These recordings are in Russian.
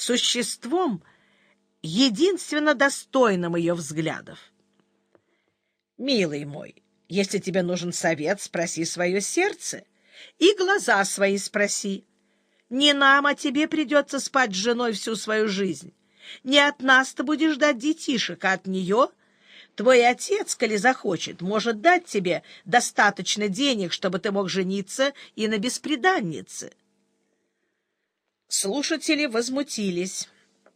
существом, единственно достойным ее взглядов. «Милый мой, если тебе нужен совет, спроси свое сердце, и глаза свои спроси. Не нам, а тебе придется спать с женой всю свою жизнь. Не от нас ты будешь ждать детишек, а от нее Твой отец, коли захочет, может дать тебе достаточно денег, чтобы ты мог жениться и на бесприданнице. Слушатели возмутились.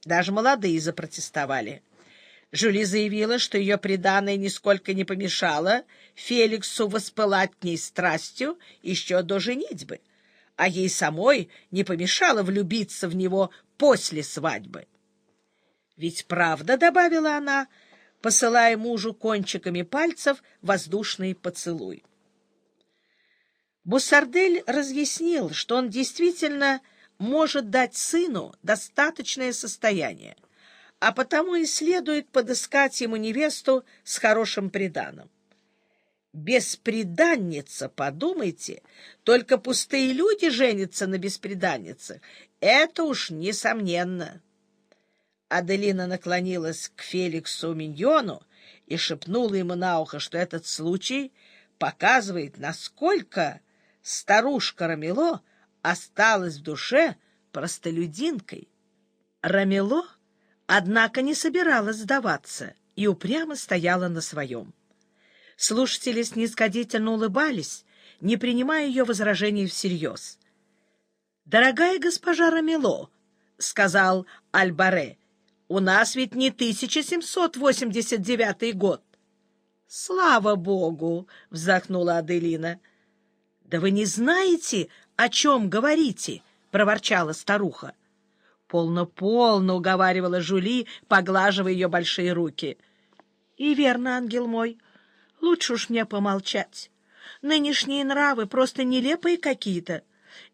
Даже молодые запротестовали. Жюли заявила, что ее преданное нисколько не помешало Феликсу воспылать к ней страстью еще до женитьбы, а ей самой не помешало влюбиться в него после свадьбы. «Ведь правда, — добавила она, — посылая мужу кончиками пальцев воздушный поцелуй. Буссардель разъяснил, что он действительно может дать сыну достаточное состояние, а потому и следует подыскать ему невесту с хорошим приданым. Бесприданница, подумайте, только пустые люди женятся на бесприданницах. Это уж несомненно. Аделина наклонилась к Феликсу Миньону и шепнула ему на ухо, что этот случай показывает, насколько старушка Рамело осталась в душе простолюдинкой. Рамело, однако, не собиралась сдаваться и упрямо стояла на своем. Слушатели снисходительно улыбались, не принимая ее возражений всерьез. «Дорогая госпожа Рамело», — сказал Альбаре, у нас ведь не 1789 год. — Слава богу! — вздохнула Аделина. — Да вы не знаете, о чем говорите? — проворчала старуха. Полно-полно уговаривала Жули, поглаживая ее большие руки. — И верно, ангел мой, лучше уж мне помолчать. Нынешние нравы просто нелепые какие-то.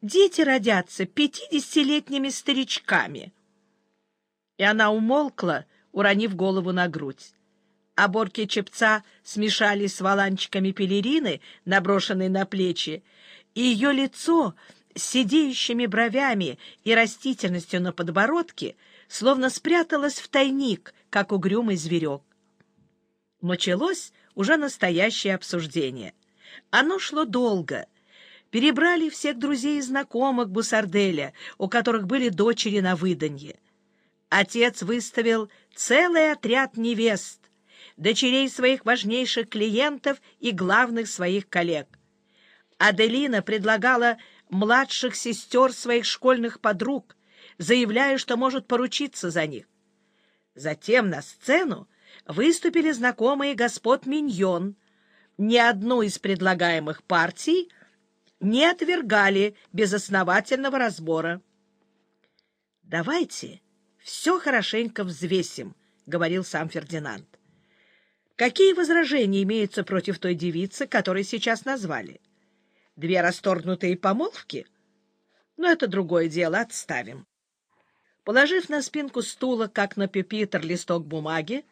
Дети родятся пятидесятилетними старичками. — и она умолкла, уронив голову на грудь. Оборки чепца смешались с валанчиками пелерины, наброшенной на плечи, и ее лицо с сидеющими бровями и растительностью на подбородке словно спряталось в тайник, как угрюмый зверек. Началось уже настоящее обсуждение. Оно шло долго. Перебрали всех друзей и знакомых Бусарделя, у которых были дочери на выданье. Отец выставил целый отряд невест, дочерей своих важнейших клиентов и главных своих коллег. Аделина предлагала младших сестер своих школьных подруг, заявляя, что может поручиться за них. Затем на сцену выступили знакомые господ Миньон. Ни одну из предлагаемых партий не отвергали без основательного разбора. «Давайте все хорошенько взвесим, — говорил сам Фердинанд. Какие возражения имеются против той девицы, которую сейчас назвали? Две расторгнутые помолвки? Но это другое дело, отставим. Положив на спинку стула, как на пюпитр, листок бумаги,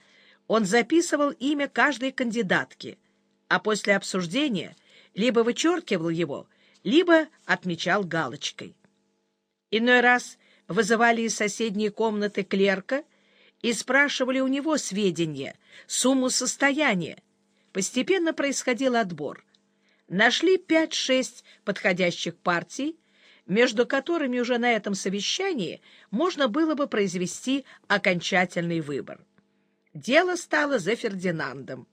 он записывал имя каждой кандидатки, а после обсуждения либо вычеркивал его, либо отмечал галочкой. Иной раз вызывали из соседней комнаты клерка и спрашивали у него сведения, сумму состояния. Постепенно происходил отбор. Нашли пять-шесть подходящих партий, между которыми уже на этом совещании можно было бы произвести окончательный выбор. Дело стало за Фердинандом,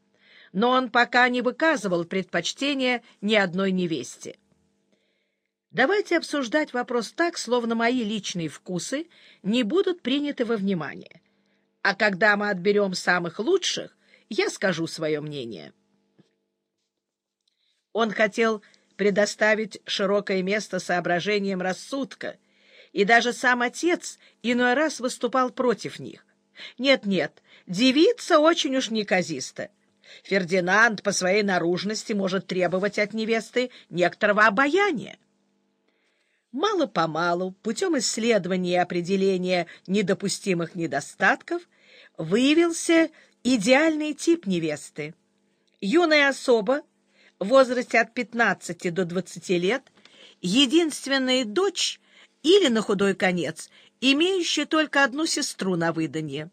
но он пока не выказывал предпочтения ни одной невесте. Давайте обсуждать вопрос так, словно мои личные вкусы не будут приняты во внимание. А когда мы отберем самых лучших, я скажу свое мнение. Он хотел предоставить широкое место соображениям рассудка, и даже сам отец иной раз выступал против них. Нет-нет, девица очень уж неказиста. Фердинанд по своей наружности может требовать от невесты некоторого обаяния. Мало-помалу, путем исследования и определения недопустимых недостатков, выявился идеальный тип невесты. Юная особа в возрасте от 15 до 20 лет, единственная дочь или, на худой конец, имеющая только одну сестру на выданье.